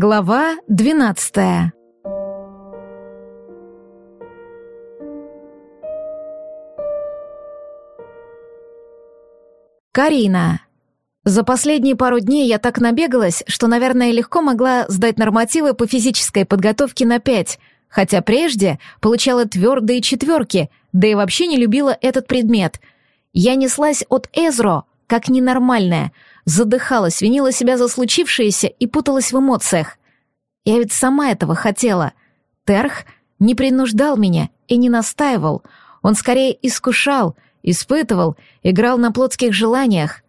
Глава двенадцатая Карина. За последние пару дней я так набегалась, что, наверное, легко могла сдать нормативы по физической подготовке на пять, хотя прежде получала твердые четверки, да и вообще не любила этот предмет. Я неслась от Эзро, как ненормальная, задыхалась, винила себя за случившееся и путалась в эмоциях. Я ведь сама этого хотела. Терх не принуждал меня и не настаивал. Он скорее искушал — Испытывал, играл на плотских желаниях.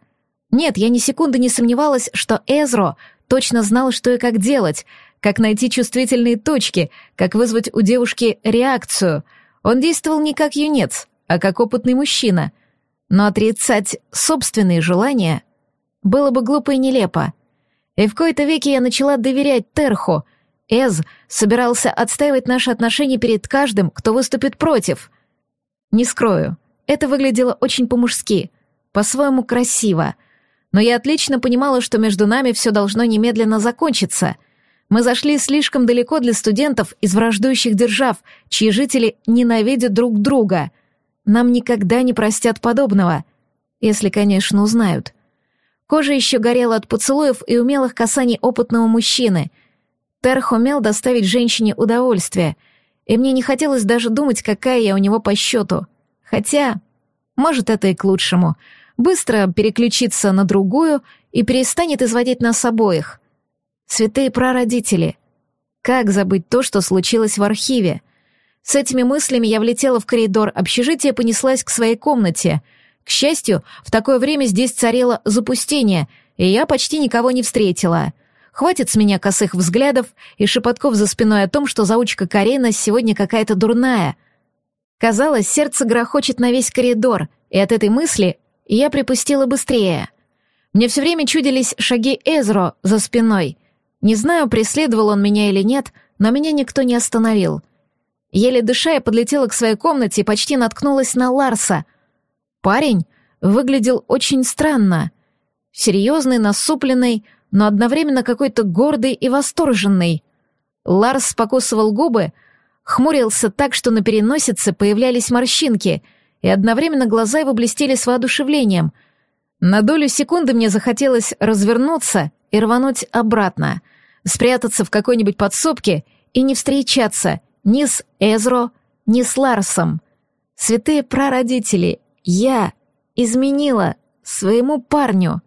Нет, я ни секунды не сомневалась, что Эзро точно знал, что и как делать, как найти чувствительные точки, как вызвать у девушки реакцию. Он действовал не как юнец, а как опытный мужчина. Но отрицать собственные желания было бы глупо и нелепо. И в кои-то веки я начала доверять Терху. Эз собирался отстаивать наши отношения перед каждым, кто выступит против. Не скрою, это выглядело очень по-мужски, по-своему красиво. Но я отлично понимала, что между нами все должно немедленно закончиться. Мы зашли слишком далеко для студентов из враждующих держав, чьи жители ненавидят друг друга. Нам никогда не простят подобного. Если, конечно, узнают. Кожа еще горела от поцелуев и умелых касаний опытного мужчины. Терх умел доставить женщине удовольствие, и мне не хотелось даже думать, какая я у него по счету — Хотя, может, это и к лучшему. Быстро переключиться на другую и перестанет изводить нас обоих. Святые прародители. Как забыть то, что случилось в архиве? С этими мыслями я влетела в коридор общежития и понеслась к своей комнате. К счастью, в такое время здесь царило запустение, и я почти никого не встретила. Хватит с меня косых взглядов и шепотков за спиной о том, что заучка Карена сегодня какая-то дурная — Казалось, сердце грохочет на весь коридор, и от этой мысли я припустила быстрее. Мне все время чудились шаги Эзро за спиной. Не знаю, преследовал он меня или нет, но меня никто не остановил. Еле дыша, я подлетела к своей комнате и почти наткнулась на Ларса. Парень выглядел очень странно. Серьезный, насупленный, но одновременно какой-то гордый и восторженный. Ларс покусывал губы, хмурился так, что на переносице появлялись морщинки, и одновременно глаза его блестели с воодушевлением. На долю секунды мне захотелось развернуться и рвануть обратно, спрятаться в какой-нибудь подсобке и не встречаться ни с Эзро, ни с Ларсом. Святые прародители, я изменила своему парню.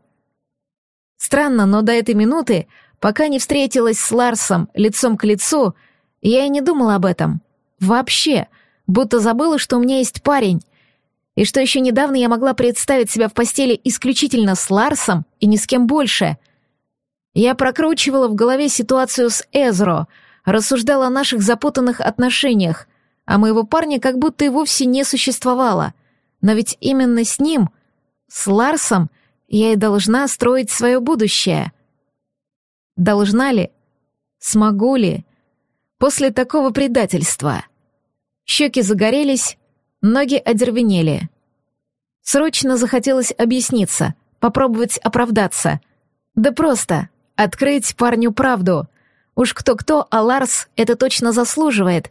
Странно, но до этой минуты, пока не встретилась с Ларсом лицом к лицу, — я и не думала об этом. Вообще. Будто забыла, что у меня есть парень. И что еще недавно я могла представить себя в постели исключительно с Ларсом и ни с кем больше. Я прокручивала в голове ситуацию с Эзро, рассуждала о наших запутанных отношениях, а моего парня как будто и вовсе не существовало. Но ведь именно с ним, с Ларсом, я и должна строить свое будущее. Должна ли? Смогу ли? после такого предательства. Щеки загорелись, ноги одервенели. Срочно захотелось объясниться, попробовать оправдаться. Да просто открыть парню правду. Уж кто-кто, а Ларс это точно заслуживает.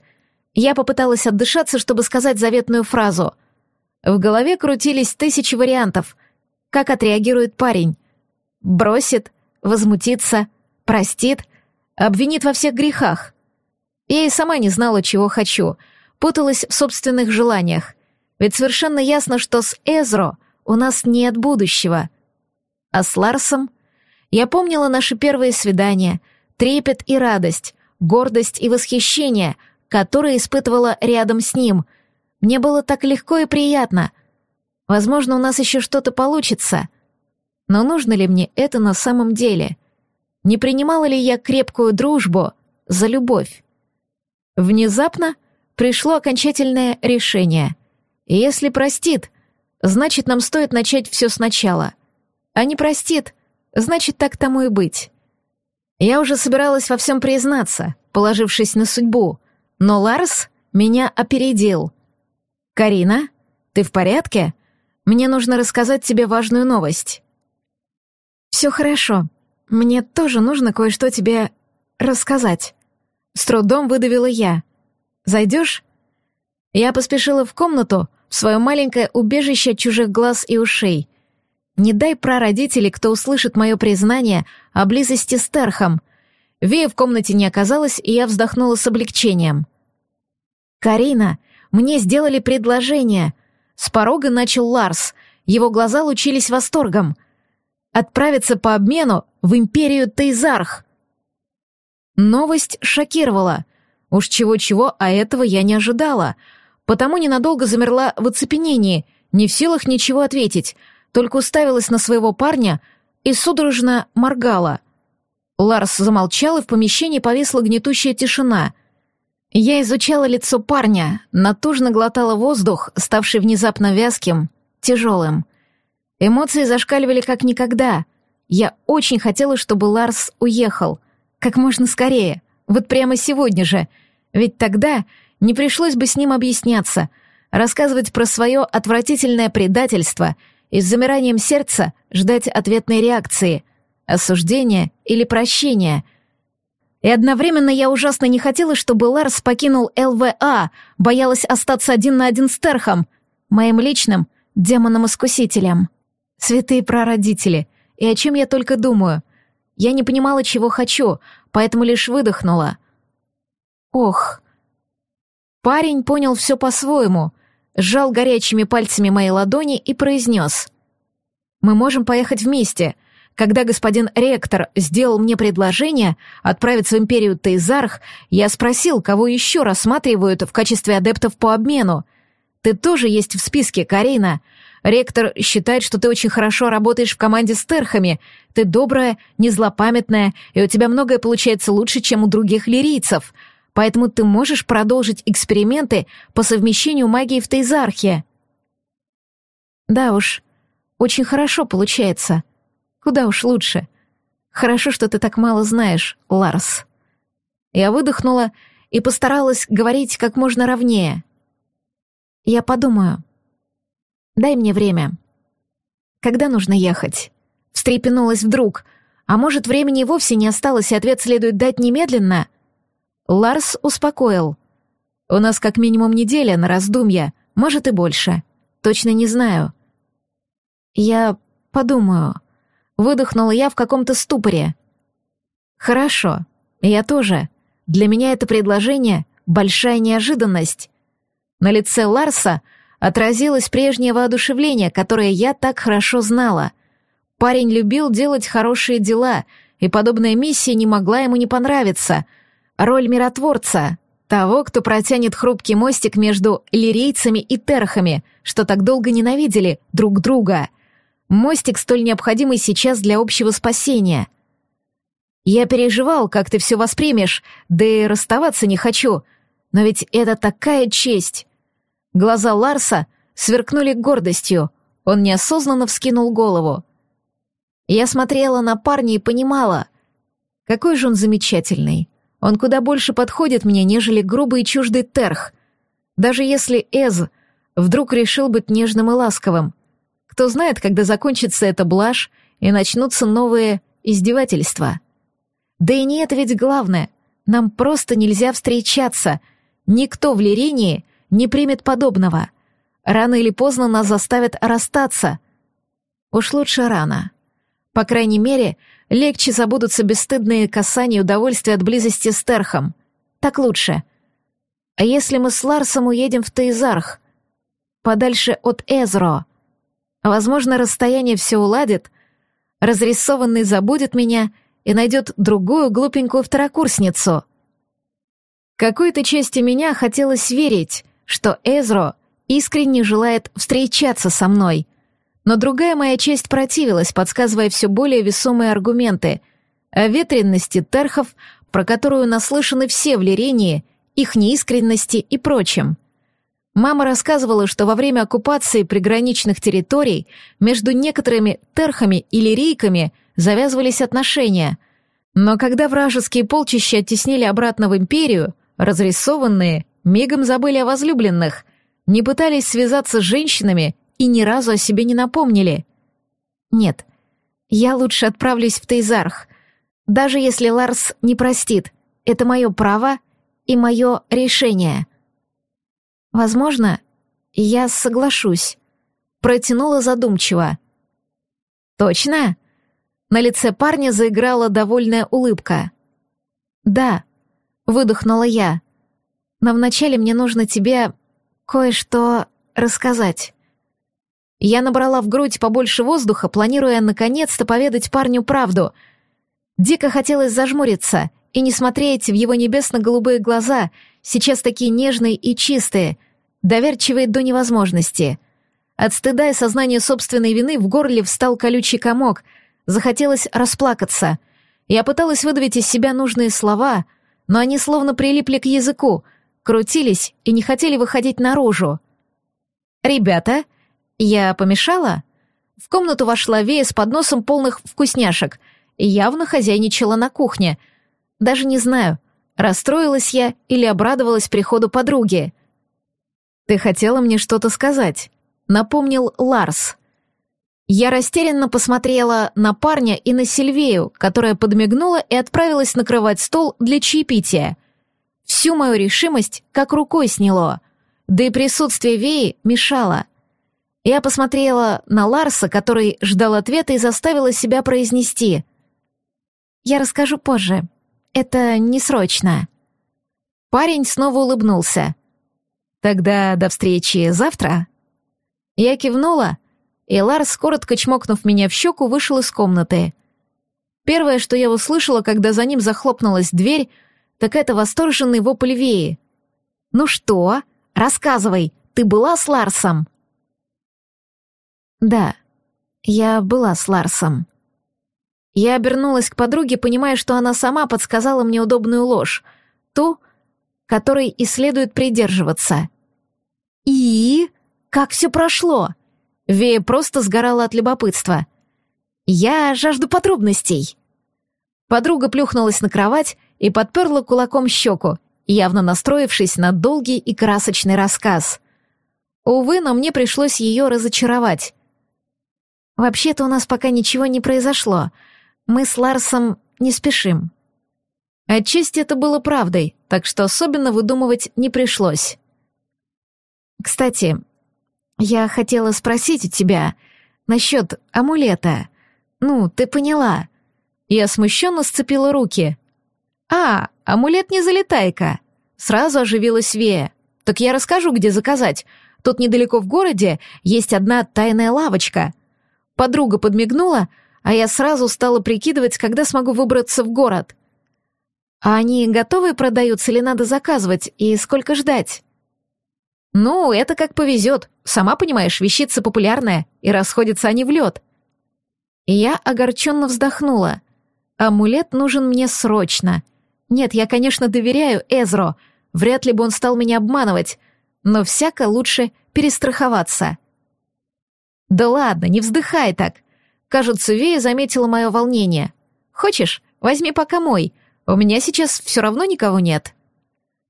Я попыталась отдышаться, чтобы сказать заветную фразу. В голове крутились тысячи вариантов. Как отреагирует парень? Бросит, возмутится, простит, обвинит во всех грехах — я и сама не знала, чего хочу, путалась в собственных желаниях. Ведь совершенно ясно, что с Эзро у нас нет будущего. А с Ларсом я помнила наши первые свидания, трепет и радость, гордость и восхищение, которые испытывала рядом с ним. Мне было так легко и приятно. Возможно, у нас еще что-то получится. Но нужно ли мне это на самом деле? Не принимала ли я крепкую дружбу за любовь? Внезапно пришло окончательное решение. Если простит, значит, нам стоит начать все сначала. А не простит, значит, так тому и быть. Я уже собиралась во всем признаться, положившись на судьбу, но Ларс меня опередил. «Карина, ты в порядке? Мне нужно рассказать тебе важную новость». «Все хорошо. Мне тоже нужно кое-что тебе рассказать. С трудом выдавила я. Зайдешь? Я поспешила в комнату, в свое маленькое убежище чужих глаз и ушей. Не дай прародителей, кто услышит мое признание о близости с Терхом. Вея в комнате не оказалось, и я вздохнула с облегчением. «Карина, мне сделали предложение!» С порога начал Ларс. Его глаза лучились восторгом. «Отправиться по обмену в империю Тейзарх!» Новость шокировала. Уж чего-чего, а этого я не ожидала. Потому ненадолго замерла в оцепенении, не в силах ничего ответить, только уставилась на своего парня и судорожно моргала. Ларс замолчал, и в помещении повисла гнетущая тишина. Я изучала лицо парня, натужно глотала воздух, ставший внезапно вязким, тяжелым. Эмоции зашкаливали как никогда. Я очень хотела, чтобы Ларс уехал — как можно скорее, вот прямо сегодня же. Ведь тогда не пришлось бы с ним объясняться, рассказывать про свое отвратительное предательство и с замиранием сердца ждать ответной реакции, осуждения или прощения. И одновременно я ужасно не хотела, чтобы Ларс покинул ЛВА, боялась остаться один на один с Терхом, моим личным демоном-искусителем. Святые прародители, и о чем я только думаю — я не понимала, чего хочу, поэтому лишь выдохнула. Ох. Парень понял все по-своему, сжал горячими пальцами мои ладони и произнес. «Мы можем поехать вместе. Когда господин ректор сделал мне предложение отправиться в империю Тейзарх, я спросил, кого еще рассматривают в качестве адептов по обмену. Ты тоже есть в списке, Карина. Ректор считает, что ты очень хорошо работаешь в команде с терхами. Ты добрая, не злопамятная, и у тебя многое получается лучше, чем у других лирийцев. Поэтому ты можешь продолжить эксперименты по совмещению магии в Тейзархе. Да уж, очень хорошо получается. Куда уж лучше. Хорошо, что ты так мало знаешь, Ларс. Я выдохнула и постаралась говорить как можно ровнее. Я подумаю. Дай мне время. Когда нужно ехать? Встрепенулась вдруг. А может, времени вовсе не осталось, и ответ следует дать немедленно? Ларс успокоил. У нас как минимум неделя на раздумья, может и больше. Точно не знаю. Я подумаю. Выдохнула я в каком-то ступоре. Хорошо, я тоже. Для меня это предложение — большая неожиданность. На лице Ларса — отразилось прежнее воодушевление, которое я так хорошо знала. Парень любил делать хорошие дела, и подобная миссия не могла ему не понравиться. Роль миротворца, того, кто протянет хрупкий мостик между лирейцами и терхами, что так долго ненавидели друг друга. Мостик, столь необходимый сейчас для общего спасения. Я переживал, как ты все воспримешь, да и расставаться не хочу. Но ведь это такая честь. Глаза Ларса сверкнули гордостью. Он неосознанно вскинул голову. Я смотрела на парня и понимала, какой же он замечательный. Он куда больше подходит мне, нежели грубый и чуждый терх. Даже если Эз вдруг решил быть нежным и ласковым. Кто знает, когда закончится эта блажь и начнутся новые издевательства. Да и не это ведь главное. Нам просто нельзя встречаться. Никто в Лирении не примет подобного. Рано или поздно нас заставят расстаться. Уж лучше рано. По крайней мере, легче забудутся бесстыдные касания и удовольствия от близости с Терхом. Так лучше. А если мы с Ларсом уедем в Тейзарх? Подальше от Эзро? Возможно, расстояние все уладит, разрисованный забудет меня и найдет другую глупенькую второкурсницу. Какой-то части меня хотелось верить, что Эзро искренне желает встречаться со мной. Но другая моя часть противилась, подсказывая все более весомые аргументы о ветренности терхов, про которую наслышаны все в Лирении, их неискренности и прочем. Мама рассказывала, что во время оккупации приграничных территорий между некоторыми терхами и лирийками завязывались отношения. Но когда вражеские полчища оттеснили обратно в империю, разрисованные мигом забыли о возлюбленных, не пытались связаться с женщинами и ни разу о себе не напомнили. Нет, я лучше отправлюсь в Тейзарх. Даже если Ларс не простит, это мое право и мое решение. Возможно, я соглашусь. Протянула задумчиво. Точно? На лице парня заиграла довольная улыбка. Да, выдохнула я. Но вначале мне нужно тебе кое-что рассказать. Я набрала в грудь побольше воздуха, планируя наконец-то поведать парню правду. Дико хотелось зажмуриться и не смотреть в его небесно-голубые глаза, сейчас такие нежные и чистые, доверчивые до невозможности. От стыда и сознания собственной вины в горле встал колючий комок, захотелось расплакаться. Я пыталась выдавить из себя нужные слова, но они словно прилипли к языку, крутились и не хотели выходить наружу. «Ребята», я помешала? В комнату вошла Вея с подносом полных вкусняшек явно хозяйничала на кухне. Даже не знаю, расстроилась я или обрадовалась приходу подруги. «Ты хотела мне что-то сказать», — напомнил Ларс. Я растерянно посмотрела на парня и на Сильвею, которая подмигнула и отправилась накрывать стол для чаепития. Всю мою решимость как рукой сняло, да и присутствие Веи мешало. Я посмотрела на Ларса, который ждал ответа и заставила себя произнести. «Я расскажу позже. Это не срочно». Парень снова улыбнулся. «Тогда до встречи завтра?» Я кивнула, и Ларс, коротко чмокнув меня в щеку, вышел из комнаты. Первое, что я услышала, когда за ним захлопнулась дверь, так это восторженный вопль Веи. «Ну что? Рассказывай, ты была с Ларсом?» Да, я была с Ларсом. Я обернулась к подруге, понимая, что она сама подсказала мне удобную ложь, ту, которой и следует придерживаться. И как все прошло? Вея просто сгорала от любопытства. Я жажду подробностей. Подруга плюхнулась на кровать и подперла кулаком щеку, явно настроившись на долгий и красочный рассказ. Увы, но мне пришлось ее разочаровать. Вообще-то у нас пока ничего не произошло. Мы с Ларсом не спешим. Отчасти это было правдой, так что особенно выдумывать не пришлось. Кстати, я хотела спросить у тебя насчет амулета. Ну, ты поняла. Я смущенно сцепила руки. А, амулет не залетай-ка. Сразу оживилась Вея. Так я расскажу, где заказать. Тут недалеко в городе есть одна тайная лавочка. Подруга подмигнула, а я сразу стала прикидывать, когда смогу выбраться в город. А они готовы продаются или надо заказывать, и сколько ждать? Ну, это как повезет. Сама понимаешь, вещица популярная, и расходятся они в лед. Я огорченно вздохнула. Амулет нужен мне срочно. Нет, я, конечно, доверяю Эзро. Вряд ли бы он стал меня обманывать. Но всяко лучше перестраховаться. «Да ладно, не вздыхай так!» Кажется, Вея заметила мое волнение. «Хочешь, возьми пока мой. У меня сейчас все равно никого нет».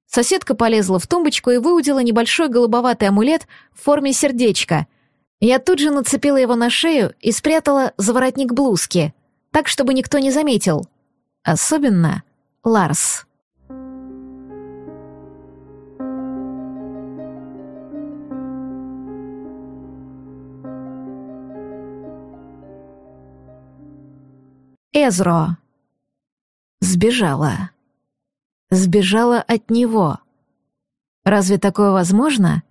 Соседка полезла в тумбочку и выудила небольшой голубоватый амулет в форме сердечка. Я тут же нацепила его на шею и спрятала за воротник блузки, так, чтобы никто не заметил. Особенно Ларс. Эзро. Сбежала. Сбежала от него. Разве такое возможно?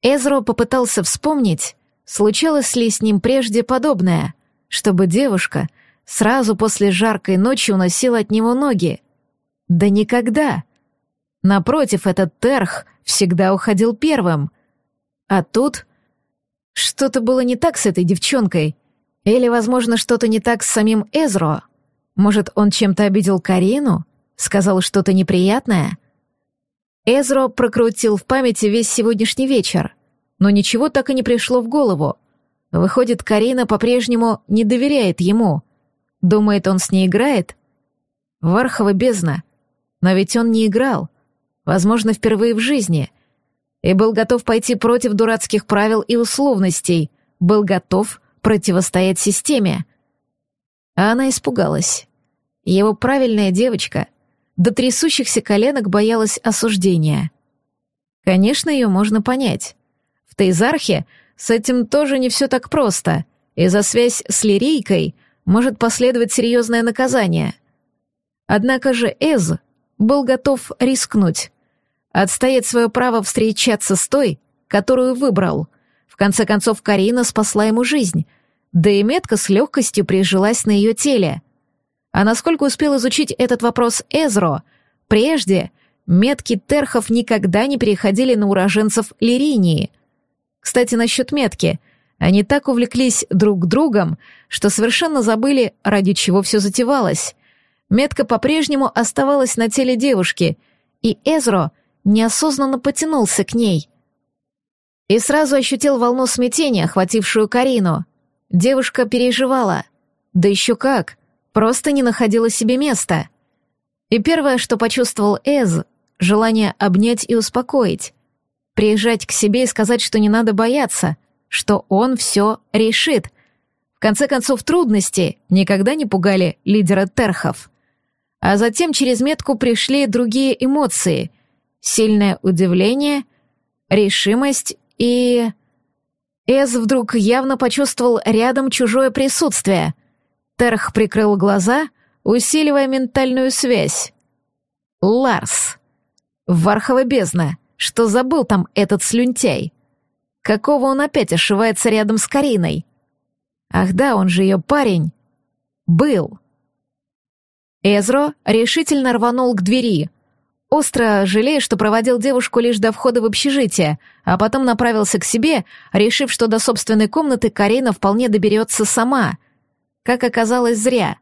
Эзро попытался вспомнить, случалось ли с ним прежде подобное, чтобы девушка сразу после жаркой ночи уносила от него ноги. Да никогда. Напротив, этот терх всегда уходил первым. А тут что-то было не так с этой девчонкой — или, возможно, что-то не так с самим Эзро? Может, он чем-то обидел Карину? Сказал что-то неприятное? Эзро прокрутил в памяти весь сегодняшний вечер, но ничего так и не пришло в голову. Выходит, Карина по-прежнему не доверяет ему. Думает, он с ней играет? Вархова бездна. Но ведь он не играл. Возможно, впервые в жизни. И был готов пойти против дурацких правил и условностей. Был готов противостоять системе. А она испугалась. Его правильная девочка до трясущихся коленок боялась осуждения. Конечно, ее можно понять. В Тейзархе с этим тоже не все так просто, и за связь с Лирейкой может последовать серьезное наказание. Однако же Эз был готов рискнуть, отстоять свое право встречаться с той, которую выбрал. В конце концов, Карина спасла ему жизнь, да и метка с легкостью прижилась на ее теле. А насколько успел изучить этот вопрос Эзро, прежде метки терхов никогда не переходили на уроженцев Лиринии. Кстати, насчет метки. Они так увлеклись друг другом, что совершенно забыли, ради чего все затевалось. Метка по-прежнему оставалась на теле девушки, и Эзро неосознанно потянулся к ней. И сразу ощутил волну смятения, охватившую Карину. Девушка переживала. Да еще как, просто не находила себе места. И первое, что почувствовал Эз, желание обнять и успокоить. Приезжать к себе и сказать, что не надо бояться, что он все решит. В конце концов, трудности никогда не пугали лидера Терхов. А затем через метку пришли другие эмоции. Сильное удивление, решимость и... Эз вдруг явно почувствовал рядом чужое присутствие. Терх прикрыл глаза, усиливая ментальную связь. Ларс. Вархова бездна. Что забыл там этот слюнтяй? Какого он опять ошивается рядом с Кариной? Ах да, он же ее парень. Был. Эзро решительно рванул к двери, остро жалея, что проводил девушку лишь до входа в общежитие, а потом направился к себе, решив, что до собственной комнаты Карина вполне доберется сама. Как оказалось, зря.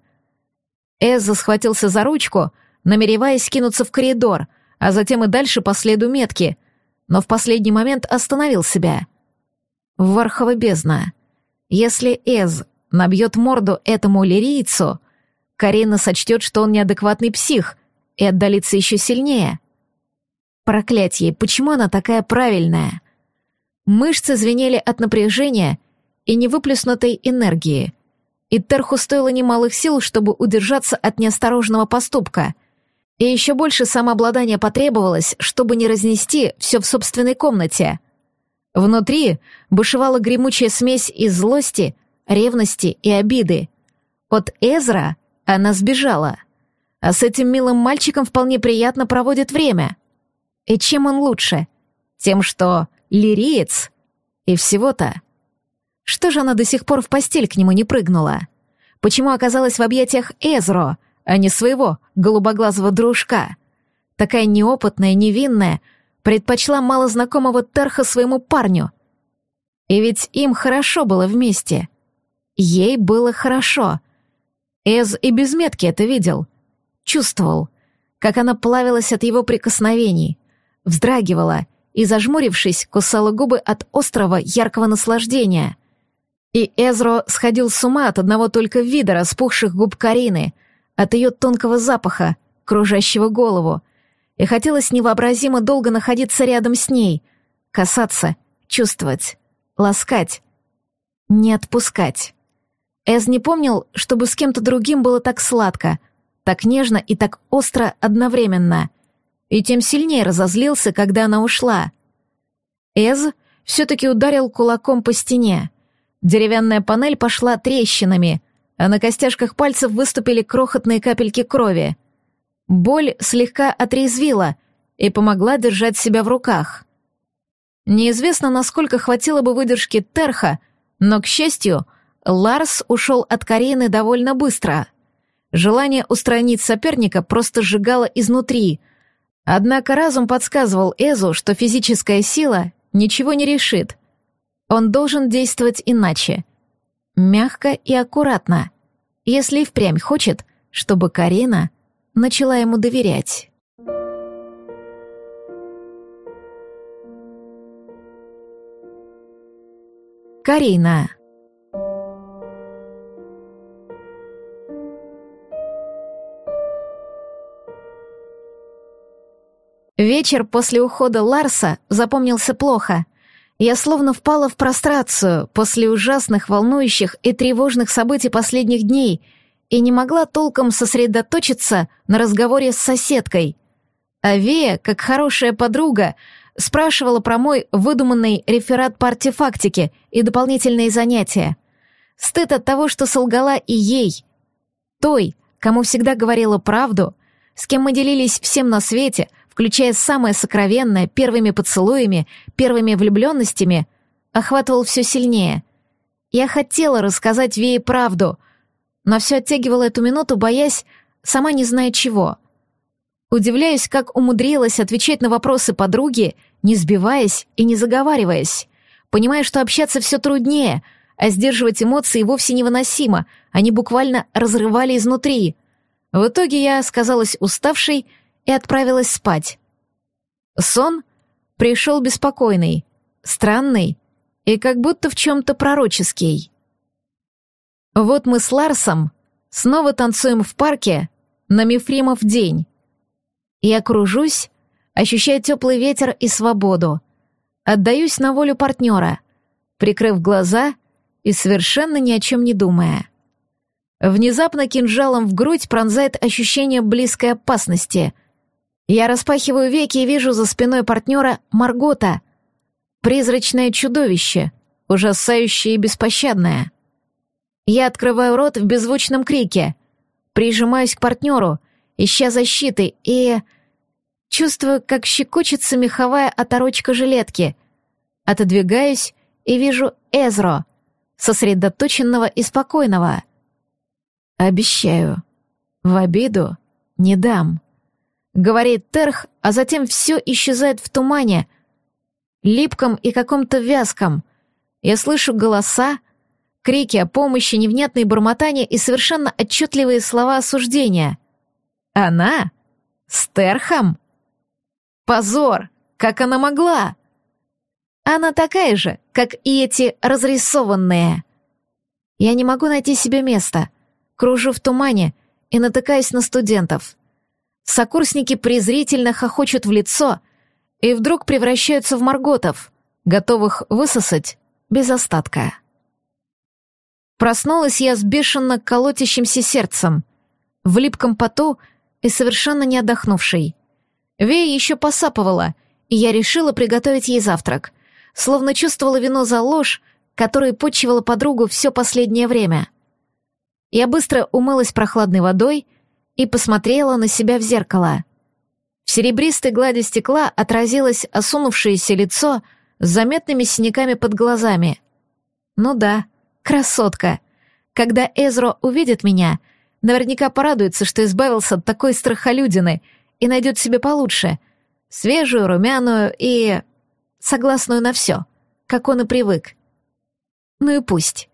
Эза схватился за ручку, намереваясь кинуться в коридор, а затем и дальше по следу метки, но в последний момент остановил себя. Вархова бездна. Если Эз набьет морду этому лирийцу, Карина сочтет, что он неадекватный псих и отдалится еще сильнее. Проклятье, почему она такая правильная? Мышцы звенели от напряжения и невыплеснутой энергии. И Терху стоило немалых сил, чтобы удержаться от неосторожного поступка. И еще больше самообладания потребовалось, чтобы не разнести все в собственной комнате. Внутри бушевала гремучая смесь из злости, ревности и обиды. От Эзра она сбежала. А с этим милым мальчиком вполне приятно проводит время. И чем он лучше? Тем, что лириец? И всего-то. Что же она до сих пор в постель к нему не прыгнула? Почему оказалась в объятиях Эзро, а не своего голубоглазого дружка? Такая неопытная, невинная, предпочла малознакомого Терха своему парню. И ведь им хорошо было вместе. Ей было хорошо — Эз и без метки это видел. Чувствовал, как она плавилась от его прикосновений, вздрагивала и, зажмурившись, кусала губы от острого, яркого наслаждения. И Эзро сходил с ума от одного только вида распухших губ Карины, от ее тонкого запаха, кружащего голову, и хотелось невообразимо долго находиться рядом с ней, касаться, чувствовать, ласкать, не отпускать. Эз не помнил, чтобы с кем-то другим было так сладко, так нежно и так остро одновременно. И тем сильнее разозлился, когда она ушла. Эз все-таки ударил кулаком по стене. Деревянная панель пошла трещинами, а на костяшках пальцев выступили крохотные капельки крови. Боль слегка отрезвила и помогла держать себя в руках. Неизвестно, насколько хватило бы выдержки Терха, но, к счастью, Ларс ушел от Карины довольно быстро. Желание устранить соперника просто сжигало изнутри. Однако разум подсказывал Эзу, что физическая сила ничего не решит. Он должен действовать иначе. Мягко и аккуратно. Если и впрямь хочет, чтобы Карина начала ему доверять. Карина. Вечер после ухода Ларса запомнился плохо. Я словно впала в прострацию после ужасных, волнующих и тревожных событий последних дней и не могла толком сосредоточиться на разговоре с соседкой. А Вея, как хорошая подруга, спрашивала про мой выдуманный реферат по артефактике и дополнительные занятия. Стыд от того, что солгала и ей. Той, кому всегда говорила правду, с кем мы делились всем на свете, включая самое сокровенное, первыми поцелуями, первыми влюбленностями, охватывал все сильнее. Я хотела рассказать Вее правду, но все оттягивала эту минуту, боясь, сама не зная чего. Удивляюсь, как умудрилась отвечать на вопросы подруги, не сбиваясь и не заговариваясь, понимая, что общаться все труднее, а сдерживать эмоции вовсе невыносимо, они буквально разрывали изнутри. В итоге я сказалась уставшей и отправилась спать. Сон пришел беспокойный, странный и как будто в чем-то пророческий. Вот мы с Ларсом снова танцуем в парке на Мифримов день. Я кружусь, ощущая теплый ветер и свободу. Отдаюсь на волю партнера, прикрыв глаза и совершенно ни о чем не думая. Внезапно кинжалом в грудь пронзает ощущение близкой опасности. Я распахиваю веки и вижу за спиной партнера Маргота. Призрачное чудовище, ужасающее и беспощадное. Я открываю рот в беззвучном крике, прижимаюсь к партнеру, ища защиты, и... Чувствую, как щекочется меховая оторочка жилетки. Отодвигаюсь и вижу Эзро, сосредоточенного и спокойного. «Обещаю, в обиду не дам», — говорит Терх, а затем все исчезает в тумане, липком и каком-то вязком. Я слышу голоса, крики о помощи, невнятные бормотания и совершенно отчетливые слова осуждения. «Она? С Терхом?» Позор! Как она могла? Она такая же, как и эти разрисованные. Я не могу найти себе места. Кружу в тумане и натыкаюсь на студентов. Сокурсники презрительно хохочут в лицо и вдруг превращаются в марготов, готовых высосать без остатка. Проснулась я с бешено колотящимся сердцем, в липком поту и совершенно не отдохнувшей. Вея еще посапывала, и я решила приготовить ей завтрак, словно чувствовала вину за ложь, которой почивала подругу все последнее время. Я быстро умылась прохладной водой и посмотрела на себя в зеркало. В серебристой глади стекла отразилось осунувшееся лицо с заметными синяками под глазами. Ну да, красотка. Когда Эзро увидит меня, наверняка порадуется, что избавился от такой страхолюдины — и найдет себе получше. Свежую, румяную и... согласную на все, как он и привык. Ну и пусть.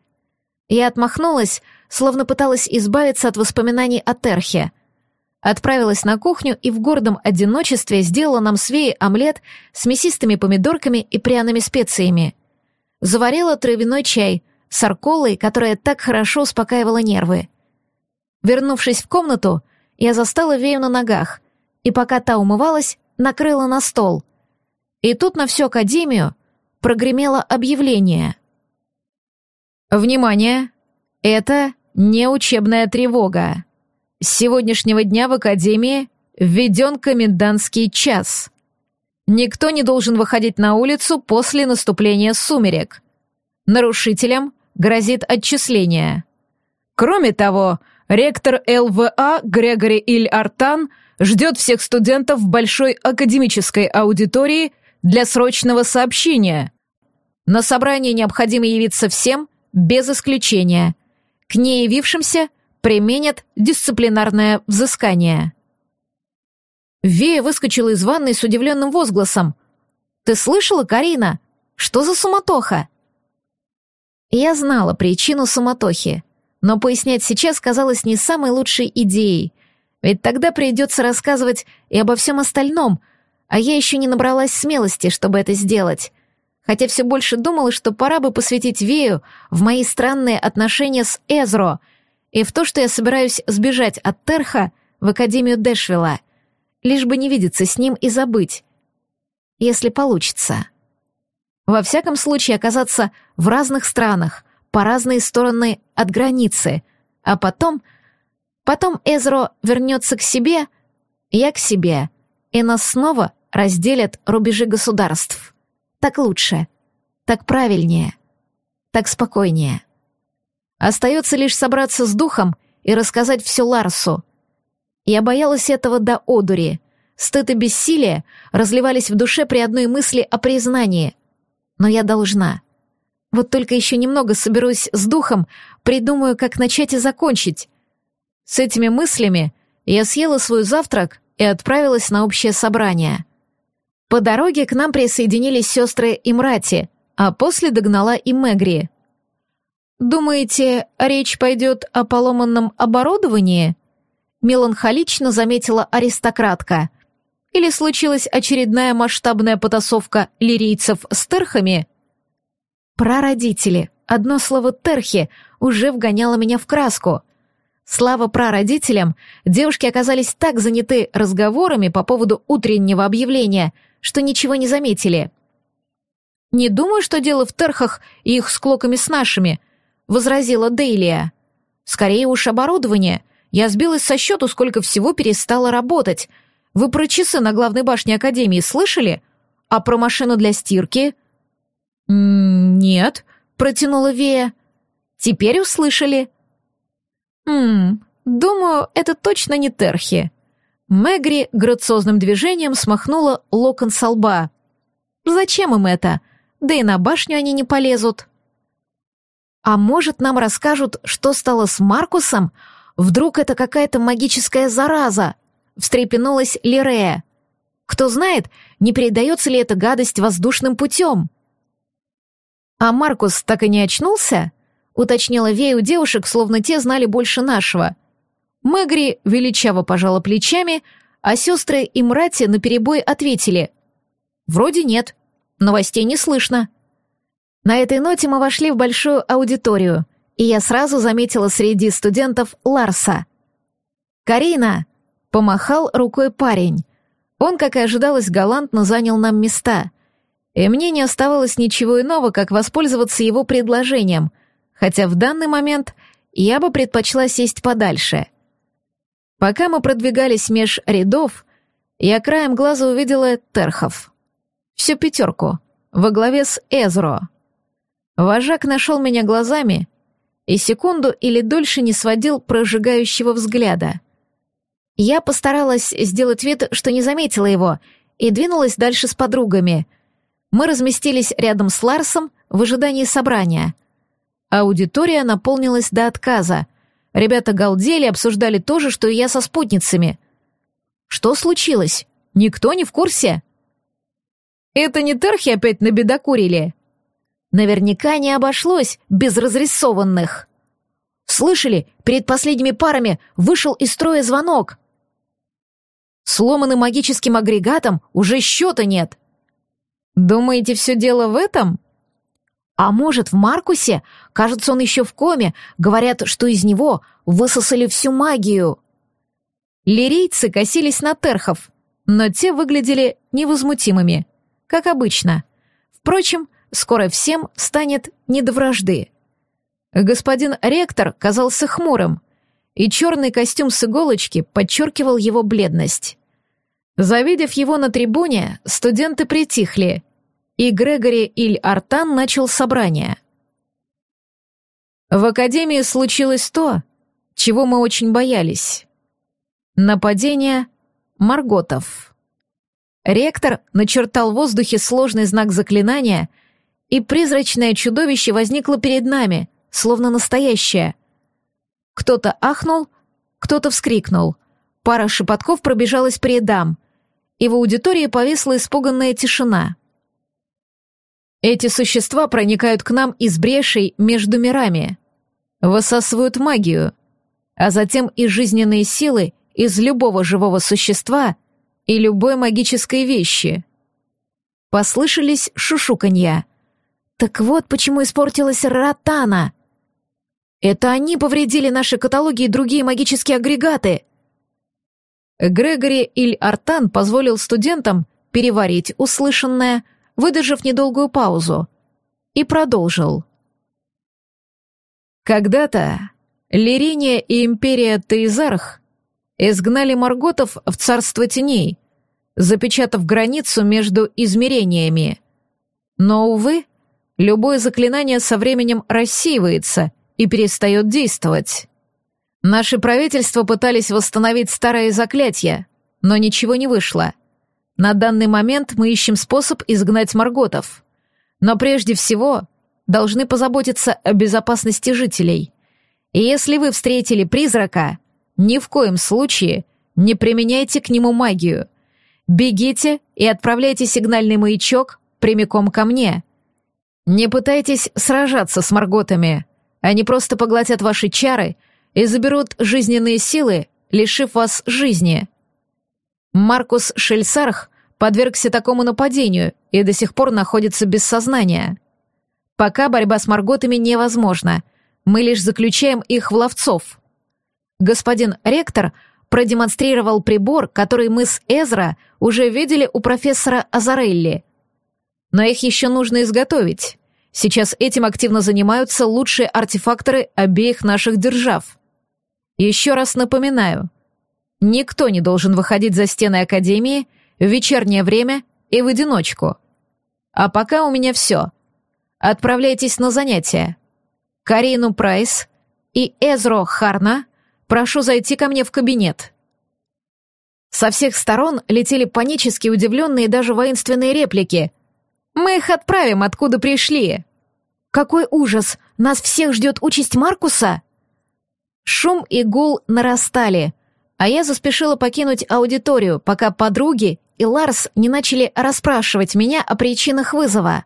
Я отмахнулась, словно пыталась избавиться от воспоминаний о Терхе. Отправилась на кухню и в гордом одиночестве сделала нам с омлет с мясистыми помидорками и пряными специями. Заварила травяной чай с арколой, которая так хорошо успокаивала нервы. Вернувшись в комнату, я застала Вею на ногах, и пока та умывалась, накрыла на стол. И тут на всю академию прогремело объявление. «Внимание! Это не учебная тревога. С сегодняшнего дня в академии введен комендантский час. Никто не должен выходить на улицу после наступления сумерек. Нарушителям грозит отчисление. Кроме того, ректор ЛВА Грегори Иль-Артан – ждет всех студентов в большой академической аудитории для срочного сообщения. На собрание необходимо явиться всем, без исключения. К неявившимся применят дисциплинарное взыскание. Вея выскочила из ванной с удивленным возгласом. «Ты слышала, Карина? Что за суматоха?» Я знала причину суматохи, но пояснять сейчас казалось не самой лучшей идеей — ведь тогда придется рассказывать и обо всем остальном, а я еще не набралась смелости, чтобы это сделать. Хотя все больше думала, что пора бы посвятить Вею в мои странные отношения с Эзро и в то, что я собираюсь сбежать от Терха в Академию Дэшвилла, лишь бы не видеться с ним и забыть. Если получится. Во всяком случае, оказаться в разных странах, по разные стороны от границы, а потом — Потом Эзро вернется к себе, я к себе, и нас снова разделят рубежи государств. Так лучше, так правильнее, так спокойнее. Остается лишь собраться с духом и рассказать все Ларсу. Я боялась этого до одури. Стыд и бессилие разливались в душе при одной мысли о признании. Но я должна. Вот только еще немного соберусь с духом, придумаю, как начать и закончить. С этими мыслями я съела свой завтрак и отправилась на общее собрание. По дороге к нам присоединились сестры Имрати, а после догнала и Мегри. «Думаете, речь пойдет о поломанном оборудовании?» Меланхолично заметила аристократка. «Или случилась очередная масштабная потасовка лирийцев с терхами?» «Прародители», одно слово «терхи» уже вгоняло меня в краску — Слава прародителям, девушки оказались так заняты разговорами по поводу утреннего объявления, что ничего не заметили. «Не думаю, что дело в терхах и их склоками с нашими», — возразила Дейлия. «Скорее уж оборудование. Я сбилась со счету, сколько всего перестало работать. Вы про часы на главной башне Академии слышали? А про машину для стирки?» «Нет», — протянула Вея. «Теперь услышали». «Ммм, думаю, это точно не терхи». Мегри грациозным движением смахнула локон со лба. «Зачем им это? Да и на башню они не полезут». «А может, нам расскажут, что стало с Маркусом? Вдруг это какая-то магическая зараза?» — встрепенулась Лирея. «Кто знает, не передается ли эта гадость воздушным путем?» «А Маркус так и не очнулся?» уточнила Вея у девушек, словно те знали больше нашего. Мэгри величаво пожала плечами, а сестры и мрати наперебой ответили. «Вроде нет. Новостей не слышно». На этой ноте мы вошли в большую аудиторию, и я сразу заметила среди студентов Ларса. «Карина!» — помахал рукой парень. Он, как и ожидалось, галантно занял нам места. И мне не оставалось ничего иного, как воспользоваться его предложением — хотя в данный момент я бы предпочла сесть подальше. Пока мы продвигались меж рядов, я краем глаза увидела Терхов. Всю пятерку, во главе с Эзро. Вожак нашел меня глазами и секунду или дольше не сводил прожигающего взгляда. Я постаралась сделать вид, что не заметила его, и двинулась дальше с подругами. Мы разместились рядом с Ларсом в ожидании собрания — Аудитория наполнилась до отказа. Ребята галдели, обсуждали то же, что и я со спутницами. Что случилось? Никто не в курсе? Это не терхи опять набедокурили? Наверняка не обошлось без разрисованных. Слышали, перед последними парами вышел из строя звонок. Сломанным магическим агрегатом уже счета нет. Думаете, все дело в этом? А может, в Маркусе? Кажется, он еще в коме. Говорят, что из него высосали всю магию. Лирийцы косились на терхов, но те выглядели невозмутимыми, как обычно. Впрочем, скоро всем станет не до вражды. Господин ректор казался хмурым, и черный костюм с иголочки подчеркивал его бледность. Завидев его на трибуне, студенты притихли — и Грегори Иль-Артан начал собрание. В Академии случилось то, чего мы очень боялись. Нападение Марготов. Ректор начертал в воздухе сложный знак заклинания, и призрачное чудовище возникло перед нами, словно настоящее. Кто-то ахнул, кто-то вскрикнул. Пара шепотков пробежалась по рядам, и в аудитории повисла испуганная тишина — эти существа проникают к нам из брешей между мирами, высасывают магию, а затем и жизненные силы из любого живого существа и любой магической вещи. Послышались шушуканья. Так вот почему испортилась Ротана. Это они повредили наши каталоги и другие магические агрегаты. Грегори Иль-Артан позволил студентам переварить услышанное – выдержав недолгую паузу, и продолжил. Когда-то Лириния и империя Тейзарх изгнали Марготов в царство теней, запечатав границу между измерениями. Но, увы, любое заклинание со временем рассеивается и перестает действовать. Наши правительства пытались восстановить старые заклятия, но ничего не вышло. На данный момент мы ищем способ изгнать Марготов. Но прежде всего должны позаботиться о безопасности жителей. И если вы встретили призрака, ни в коем случае не применяйте к нему магию. Бегите и отправляйте сигнальный маячок прямиком ко мне. Не пытайтесь сражаться с Марготами. Они просто поглотят ваши чары и заберут жизненные силы, лишив вас жизни. Маркус Шельсарх подвергся такому нападению и до сих пор находится без сознания. Пока борьба с Марготами невозможна, мы лишь заключаем их в ловцов. Господин ректор продемонстрировал прибор, который мы с Эзра уже видели у профессора Азарелли. Но их еще нужно изготовить. Сейчас этим активно занимаются лучшие артефакторы обеих наших держав. Еще раз напоминаю, никто не должен выходить за стены Академии в вечернее время и в одиночку. А пока у меня все. Отправляйтесь на занятия. Карину Прайс и Эзро Харна прошу зайти ко мне в кабинет. Со всех сторон летели панически удивленные даже воинственные реплики. «Мы их отправим, откуда пришли!» «Какой ужас! Нас всех ждет участь Маркуса!» Шум и гул нарастали, а я заспешила покинуть аудиторию, пока подруги и Ларс не начали расспрашивать меня о причинах вызова.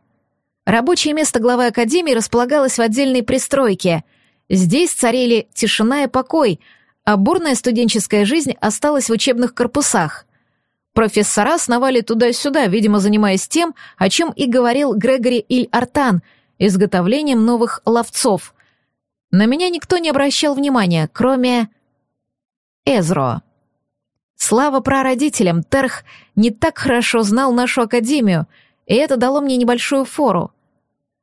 Рабочее место главы академии располагалось в отдельной пристройке. Здесь царили тишина и покой, а бурная студенческая жизнь осталась в учебных корпусах. Профессора сновали туда-сюда, видимо, занимаясь тем, о чем и говорил Грегори Иль-Артан, изготовлением новых ловцов. На меня никто не обращал внимания, кроме... Эзро. Слава прародителям, Терх не так хорошо знал нашу академию, и это дало мне небольшую фору.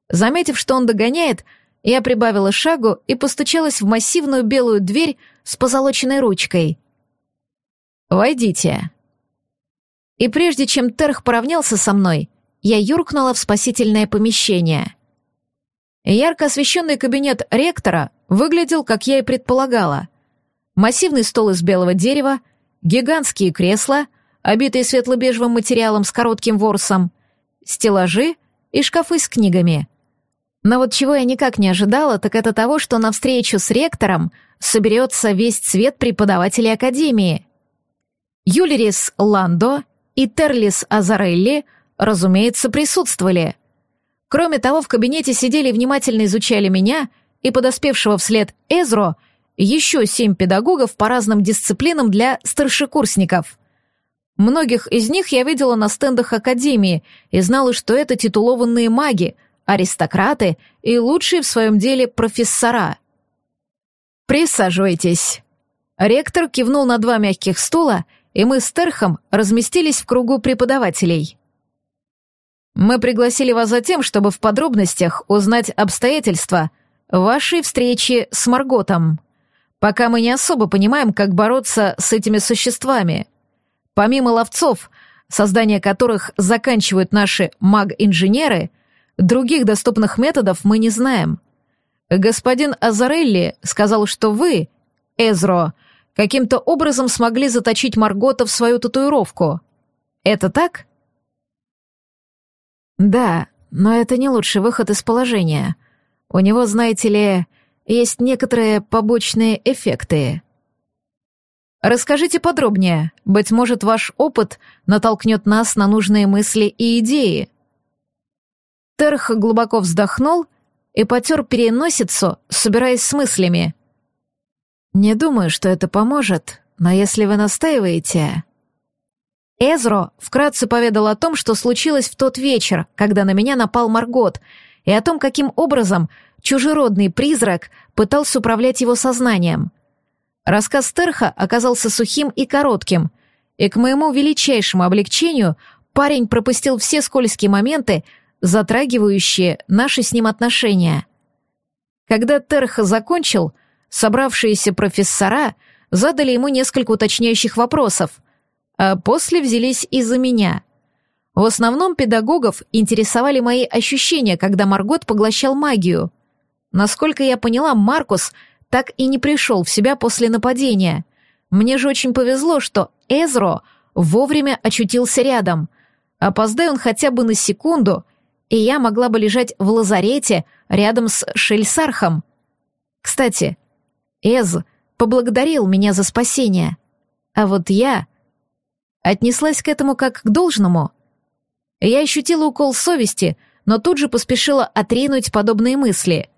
Заметив, что он догоняет, я прибавила шагу и постучалась в массивную белую дверь с позолоченной ручкой. «Войдите». И прежде чем Терх поравнялся со мной, я юркнула в спасительное помещение. Ярко освещенный кабинет ректора выглядел, как я и предполагала. Массивный стол из белого дерева — гигантские кресла, обитые светло-бежевым материалом с коротким ворсом, стеллажи и шкафы с книгами. Но вот чего я никак не ожидала, так это того, что на встречу с ректором соберется весь цвет преподавателей Академии. Юлерис Ландо и Терлис Азарелли, разумеется, присутствовали. Кроме того, в кабинете сидели и внимательно изучали меня и подоспевшего вслед Эзро — еще семь педагогов по разным дисциплинам для старшекурсников. Многих из них я видела на стендах Академии и знала, что это титулованные маги, аристократы и лучшие в своем деле профессора. «Присаживайтесь». Ректор кивнул на два мягких стула, и мы с Терхом разместились в кругу преподавателей. Мы пригласили вас за тем, чтобы в подробностях узнать обстоятельства вашей встречи с Марготом. Пока мы не особо понимаем, как бороться с этими существами. Помимо ловцов, создание которых заканчивают наши маг-инженеры, других доступных методов мы не знаем. Господин Азарелли сказал, что вы, Эзро, каким-то образом смогли заточить Маргота в свою татуировку. Это так? Да, но это не лучший выход из положения. У него, знаете ли, есть некоторые побочные эффекты. Расскажите подробнее. Быть может, ваш опыт натолкнет нас на нужные мысли и идеи. Терх глубоко вздохнул и потер переносицу, собираясь с мыслями. «Не думаю, что это поможет, но если вы настаиваете...» Эзро вкратце поведал о том, что случилось в тот вечер, когда на меня напал Маргот, и о том, каким образом чужеродный призрак пытался управлять его сознанием. Рассказ Терха оказался сухим и коротким, и к моему величайшему облегчению парень пропустил все скользкие моменты, затрагивающие наши с ним отношения. Когда Терх закончил, собравшиеся профессора задали ему несколько уточняющих вопросов, а после взялись из-за меня. В основном педагогов интересовали мои ощущения, когда Маргот поглощал магию. Насколько я поняла, Маркус так и не пришел в себя после нападения. Мне же очень повезло, что Эзро вовремя очутился рядом. Опоздай он хотя бы на секунду, и я могла бы лежать в лазарете рядом с Шельсархом. Кстати, Эз поблагодарил меня за спасение. А вот я отнеслась к этому как к должному. Я ощутила укол совести, но тут же поспешила отринуть подобные мысли.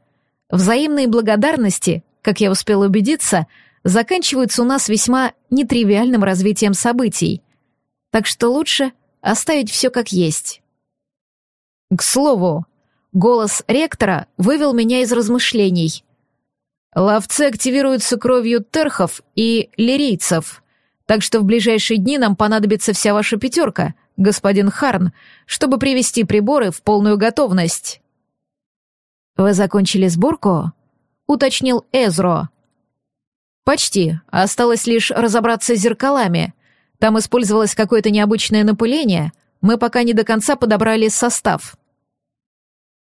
Взаимные благодарности, как я успела убедиться, заканчиваются у нас весьма нетривиальным развитием событий. Так что лучше оставить все как есть. К слову, голос ректора вывел меня из размышлений. Ловцы активируются кровью терхов и лирийцев, так что в ближайшие дни нам понадобится вся ваша пятерка, господин Харн, чтобы привести приборы в полную готовность. «Вы закончили сборку?» — уточнил Эзро. «Почти. Осталось лишь разобраться с зеркалами. Там использовалось какое-то необычное напыление. Мы пока не до конца подобрали состав».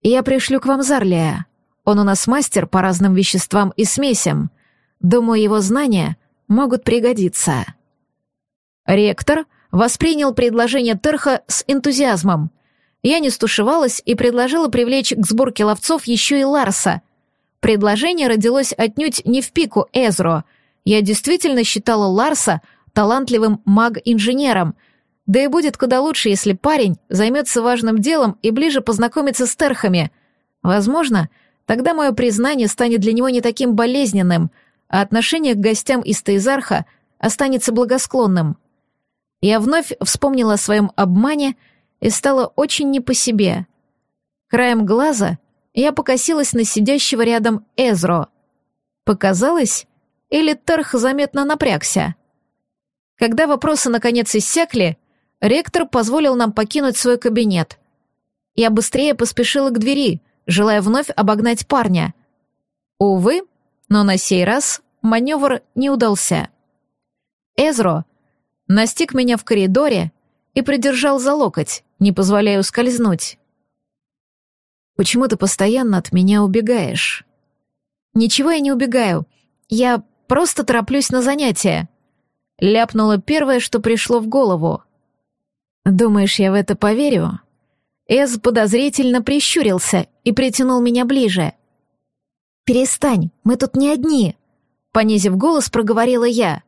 «Я пришлю к вам Зарлия. Он у нас мастер по разным веществам и смесям. Думаю, его знания могут пригодиться». Ректор воспринял предложение Терха с энтузиазмом. Я не стушевалась и предложила привлечь к сборке ловцов еще и Ларса. Предложение родилось отнюдь не в пику Эзро. Я действительно считала Ларса талантливым маг-инженером, да и будет куда лучше, если парень займется важным делом и ближе познакомится с Терхами. Возможно, тогда мое признание станет для него не таким болезненным, а отношение к гостям из Тейзарха останется благосклонным. Я вновь вспомнила о своем обмане и стала очень не по себе. Краем глаза я покосилась на сидящего рядом Эзро. Показалось, или Терх заметно напрягся? Когда вопросы наконец иссякли, ректор позволил нам покинуть свой кабинет. Я быстрее поспешила к двери, желая вновь обогнать парня. Увы, но на сей раз маневр не удался. Эзро настиг меня в коридоре и придержал за локоть, не позволяя ускользнуть. «Почему ты постоянно от меня убегаешь?» «Ничего я не убегаю. Я просто тороплюсь на занятия», — ляпнула первое, что пришло в голову. «Думаешь, я в это поверю?» Эз подозрительно прищурился и притянул меня ближе. «Перестань, мы тут не одни», — понизив голос, проговорила я.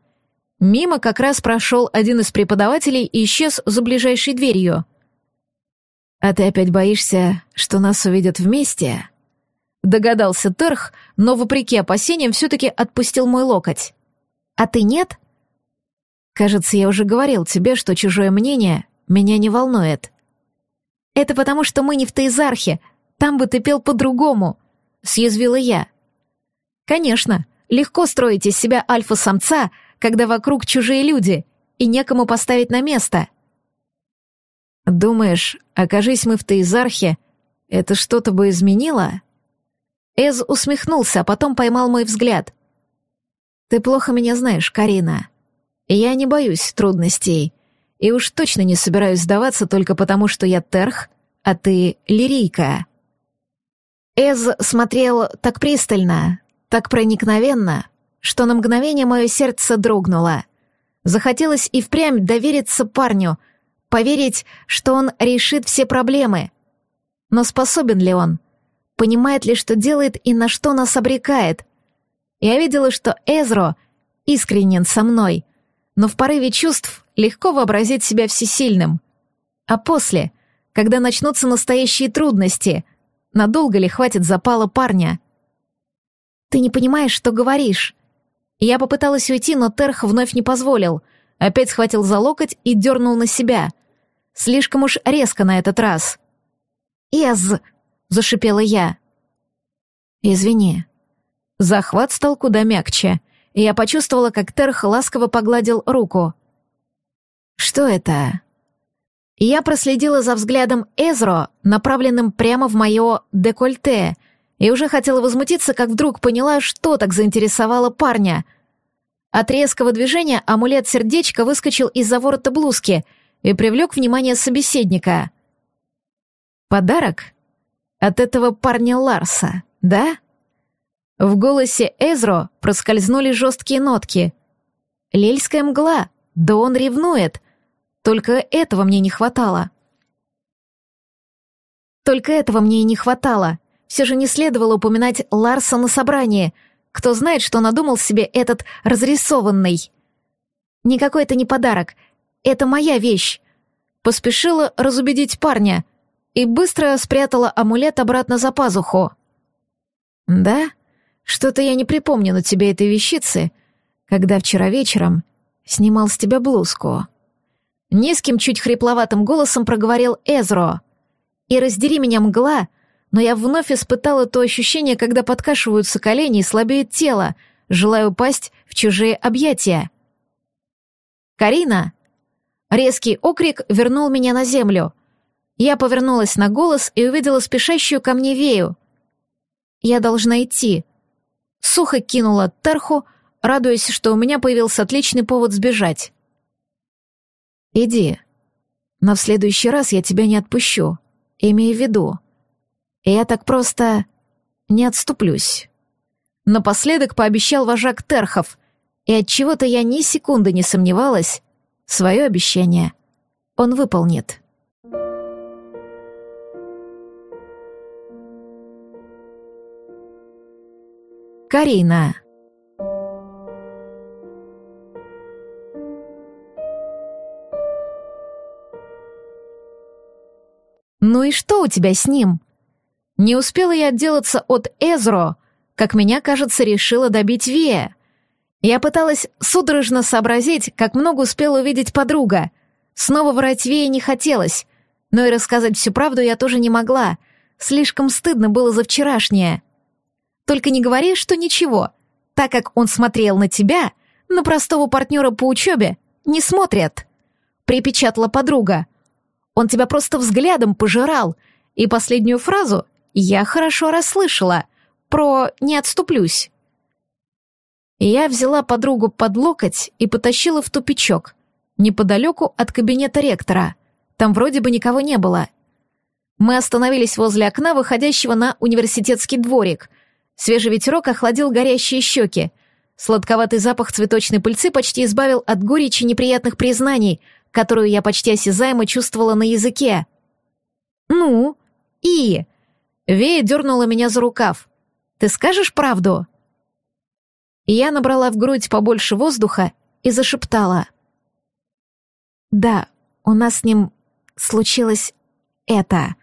Мимо как раз прошел один из преподавателей и исчез за ближайшей дверью. «А ты опять боишься, что нас увидят вместе?» Догадался Терх, но, вопреки опасениям, все-таки отпустил мой локоть. «А ты нет?» «Кажется, я уже говорил тебе, что чужое мнение меня не волнует». «Это потому, что мы не в Тейзархе. Там бы ты пел по-другому», — съязвила я. «Конечно, легко строить из себя альфа-самца, когда вокруг чужие люди и некому поставить на место. Думаешь, окажись мы в Тейзархе, это что-то бы изменило? Эз усмехнулся, а потом поймал мой взгляд. Ты плохо меня знаешь, Карина. Я не боюсь трудностей, и уж точно не собираюсь сдаваться только потому, что я Терх, а ты Лирийка. Эз смотрел так пристально, так проникновенно, что на мгновение мое сердце дрогнуло. Захотелось и впрямь довериться парню, поверить, что он решит все проблемы. Но способен ли он? Понимает ли, что делает и на что нас обрекает? Я видела, что Эзро искренен со мной, но в порыве чувств легко вообразить себя всесильным. А после, когда начнутся настоящие трудности, надолго ли хватит запала парня? «Ты не понимаешь, что говоришь», я попыталась уйти, но Терх вновь не позволил. Опять схватил за локоть и дернул на себя. Слишком уж резко на этот раз. «Эз!» — зашипела я. «Извини». Захват стал куда мягче, и я почувствовала, как Терх ласково погладил руку. «Что это?» Я проследила за взглядом Эзро, направленным прямо в мое декольте, и уже хотела возмутиться, как вдруг поняла, что так заинтересовало парня. От резкого движения амулет сердечка выскочил из-за ворота блузки и привлек внимание собеседника. «Подарок? От этого парня Ларса, да?» В голосе Эзро проскользнули жесткие нотки. «Лельская мгла, да он ревнует. Только этого мне не хватало». Только этого мне и не хватало. Все же не следовало упоминать Ларса на собрании. Кто знает, что надумал себе этот разрисованный. Никакой это не подарок. Это моя вещь. Поспешила разубедить парня и быстро спрятала амулет обратно за пазуху. «Да? Что-то я не припомню на тебе этой вещицы, когда вчера вечером снимал с тебя блузку». Низким, чуть хрипловатым голосом проговорил Эзро. «И раздери меня мгла», но я вновь испытала то ощущение, когда подкашиваются колени и слабеет тело, желая упасть в чужие объятия. «Карина!» Резкий окрик вернул меня на землю. Я повернулась на голос и увидела спешащую ко мне Вею. «Я должна идти». Сухо кинула Тарху, радуясь, что у меня появился отличный повод сбежать. «Иди. Но в следующий раз я тебя не отпущу. Имей в виду, я так просто не отступлюсь. Напоследок пообещал вожак Терхов, и от чего то я ни секунды не сомневалась, свое обещание он выполнит. Карина. «Ну и что у тебя с ним?» Не успела я отделаться от Эзро, как меня, кажется, решила добить Вия. Я пыталась судорожно сообразить, как много успела увидеть подруга. Снова врать Вия не хотелось, но и рассказать всю правду я тоже не могла. Слишком стыдно было за вчерашнее. Только не говори, что ничего, так как он смотрел на тебя, на простого партнера по учебе, не смотрят. Припечатала подруга. Он тебя просто взглядом пожирал, и последнюю фразу я хорошо расслышала. Про «не отступлюсь». Я взяла подругу под локоть и потащила в тупичок, неподалеку от кабинета ректора. Там вроде бы никого не было. Мы остановились возле окна, выходящего на университетский дворик. Свежий ветерок охладил горящие щеки. Сладковатый запах цветочной пыльцы почти избавил от горечи неприятных признаний, которую я почти осязаемо чувствовала на языке. «Ну? И?» Вея дернула меня за рукав. «Ты скажешь правду?» Я набрала в грудь побольше воздуха и зашептала. «Да, у нас с ним случилось это.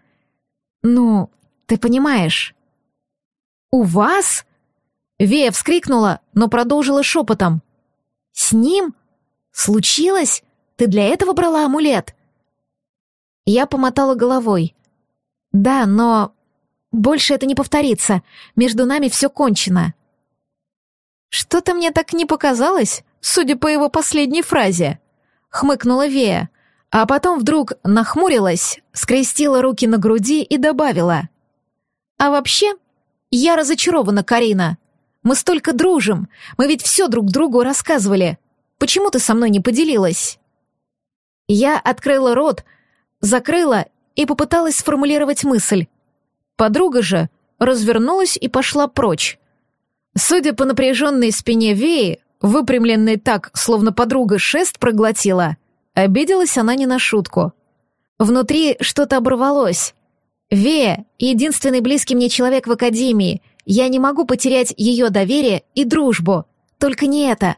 Ну, ты понимаешь?» «У вас?» Вея вскрикнула, но продолжила шепотом. «С ним? Случилось? Ты для этого брала амулет?» Я помотала головой. «Да, но больше это не повторится. Между нами все кончено. Что-то мне так не показалось, судя по его последней фразе. Хмыкнула Вея, а потом вдруг нахмурилась, скрестила руки на груди и добавила. А вообще, я разочарована, Карина. Мы столько дружим, мы ведь все друг другу рассказывали. Почему ты со мной не поделилась? Я открыла рот, закрыла и попыталась сформулировать мысль. Подруга же развернулась и пошла прочь. Судя по напряженной спине Веи, выпрямленной так, словно подруга шест проглотила, обиделась она не на шутку. Внутри что-то оборвалось. Вея — единственный близкий мне человек в Академии. Я не могу потерять ее доверие и дружбу. Только не это.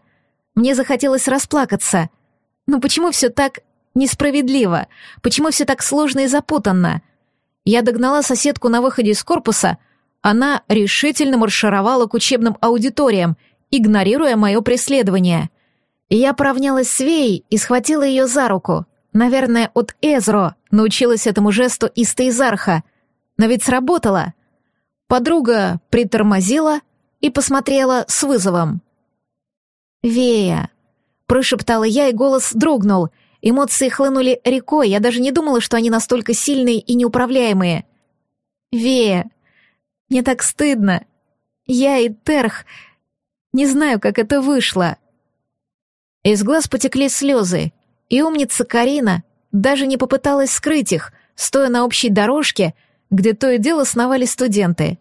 Мне захотелось расплакаться. Но почему все так несправедливо? Почему все так сложно и запутанно? Я догнала соседку на выходе из корпуса. Она решительно маршировала к учебным аудиториям, игнорируя мое преследование. Я поравнялась с Веей и схватила ее за руку. Наверное, от Эзро научилась этому жесту из Тейзарха. Но ведь сработало. Подруга притормозила и посмотрела с вызовом. «Вея», — прошептала я, и голос дрогнул — Эмоции хлынули рекой, я даже не думала, что они настолько сильные и неуправляемые. «Вея, Мне так стыдно. Я и Терх. Не знаю, как это вышло. Из глаз потекли слезы, и умница Карина даже не попыталась скрыть их, стоя на общей дорожке, где то и дело сновали студенты.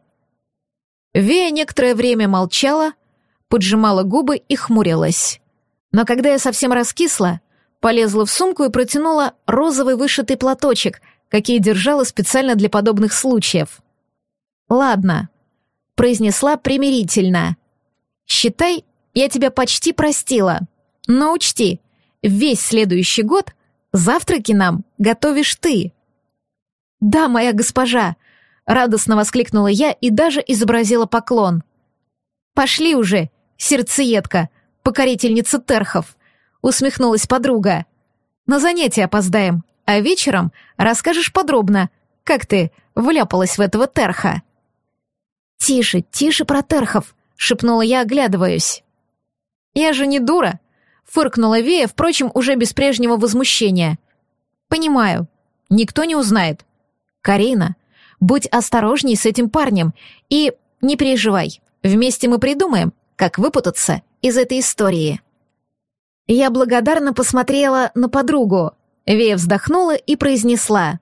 Вея некоторое время молчала, поджимала губы и хмурилась. Но когда я совсем раскисла, полезла в сумку и протянула розовый вышитый платочек, какие держала специально для подобных случаев. «Ладно», — произнесла примирительно. «Считай, я тебя почти простила. Но учти, весь следующий год завтраки нам готовишь ты». «Да, моя госпожа», — радостно воскликнула я и даже изобразила поклон. «Пошли уже, сердцеедка, покорительница терхов», — усмехнулась подруга. «На занятия опоздаем, а вечером расскажешь подробно, как ты вляпалась в этого терха». «Тише, тише про терхов», — шепнула я, оглядываясь. «Я же не дура», — фыркнула Вея, впрочем, уже без прежнего возмущения. «Понимаю, никто не узнает. Карина, будь осторожней с этим парнем и не переживай, вместе мы придумаем, как выпутаться из этой истории». Я благодарно посмотрела на подругу. Вея вздохнула и произнесла.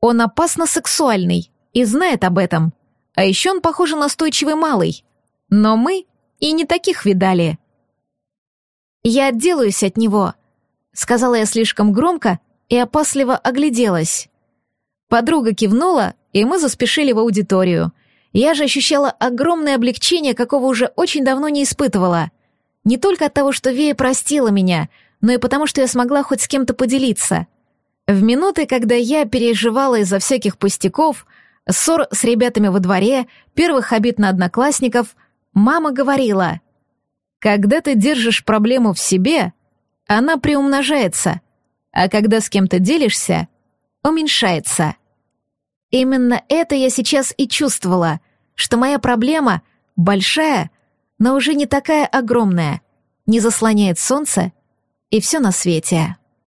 «Он опасно сексуальный и знает об этом. А еще он, похоже, настойчивый малый. Но мы и не таких видали». «Я отделаюсь от него», — сказала я слишком громко и опасливо огляделась. Подруга кивнула, и мы заспешили в аудиторию. Я же ощущала огромное облегчение, какого уже очень давно не испытывала. Не только от того, что Вея простила меня, но и потому, что я смогла хоть с кем-то поделиться. В минуты, когда я переживала из-за всяких пустяков, ссор с ребятами во дворе, первых обид на одноклассников, мама говорила, «Когда ты держишь проблему в себе, она приумножается, а когда с кем-то делишься, уменьшается». Именно это я сейчас и чувствовала, что моя проблема большая, но уже не такая огромная, не заслоняет солнце и все на свете.